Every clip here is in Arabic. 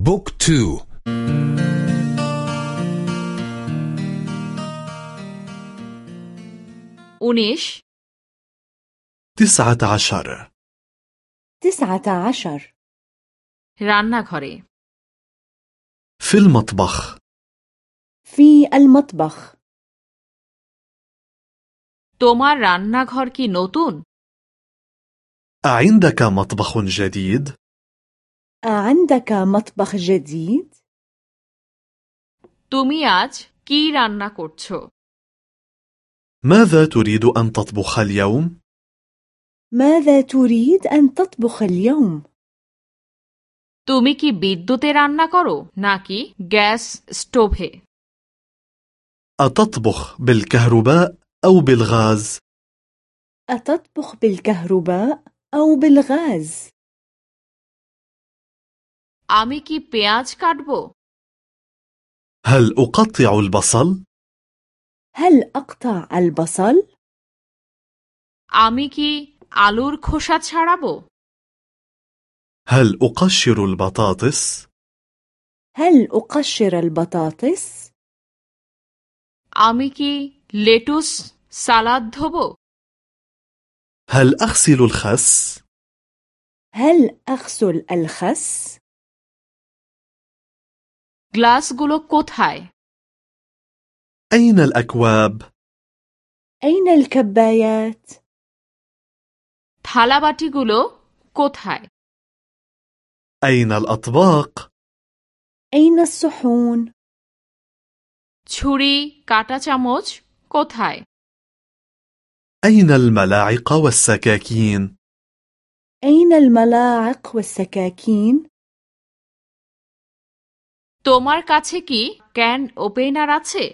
بوك تو উনিশ تسعة عشر تسعة عشر রান্নাঘরে في المطبخ في المطبخ তোমার রান্নাঘর কি নতুন أعندك مطبخ جديد؟ أعندك مطبخ جديد؟ তুমি আজ কি রান্না করছো ماذا تريد أن تطبخ اليوم؟ ماذا تريد أن تطبخ اليوم؟ তুমি কি বিদ্যুতে রান্না করো নাকি গ্যাস স্টোভে أتطبخ بالكهرباء أو بالغاز؟ أتطبخ بالكهرباء أو بالغاز؟ আমি কি পেঁয়াজ কাটবো هل أقطع البصل؟ هل أقطع البصل؟ আমি কি আলুর খোসা ছাড়াবো هل أقشر البطاطس؟ هل أقشر البطاطس؟ আমি কি লেটুস সালাদ ধোবো هل أغسل الخس؟ هل أغسل الخس؟ গ্লাসগুলো কোথায় أين الأكواب؟ أين الكبايات؟ থালাবাটিগুলো কোথায় أين الأطباق؟ أين الصحون؟ ছুরি কাটা চামচ কোথায় أين الملاعق والسكاكين؟ أين الملاعق والسكاكين؟ তোমার কাছে কি ক্যান ওপেনার আছে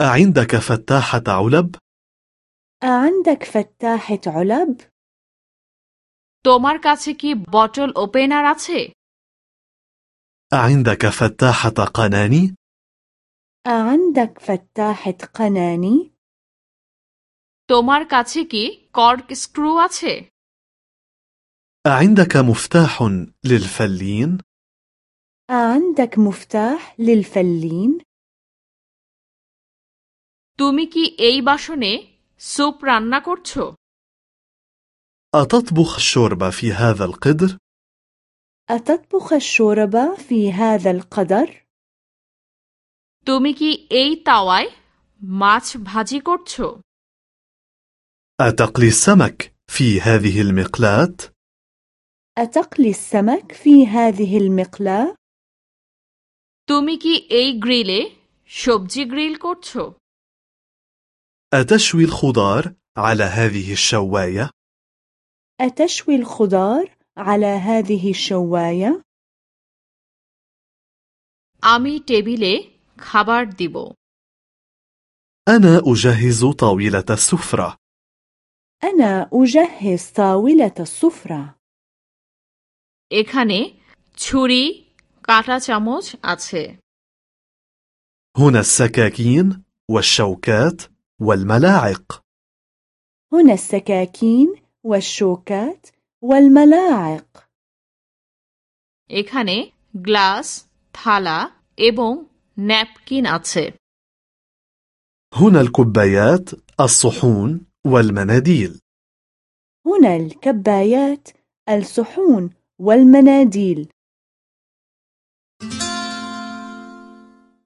أعندك فتاحة علب؟ أعندك فتاحة علب؟ তোমার কাছে কি বটল ওপেনার আছে أعندك فتاحة قناني؟ أعندك فتاحة قناني؟ তোমার কাছে কি কর্ক স্ক্রু আছে أعندك مفتاح للفلين؟ أعندك مفتاح للفلين؟ তুমি কি এই বাসনে স্যুপ রান্না করছো أتطبخ الشوربة في هذا القدر؟ أتطبخ الشوربة في هذا القدر؟ তুমি কি এই তাওয়ায় মাছ ভাজি করছো أتقلي السمك في هذه المقلاة؟ أتقلي السمك في هذه المقلاة؟ তুমি কি এই গ্রিলে সবজি গ্রিল করছো أتشوي الخضار على هذه الشواية؟ أتشوي الخضار على هذه الشواية؟ আমি টেবিলে খাবার দিব أنا أجهز طاولة السفرة أنا أجهز طاولة السفرة এখানে ছুরি কাটা চামচ আছে هنا السكاكين والشوكات والملاعق هنا السكاكين والشوكات والملاعق এখানে গ্লাস থালা এবং ন্যাপকিন আছে هنا الكبايات الصحون والمناديل هنا الكبايات الصحون والمناديل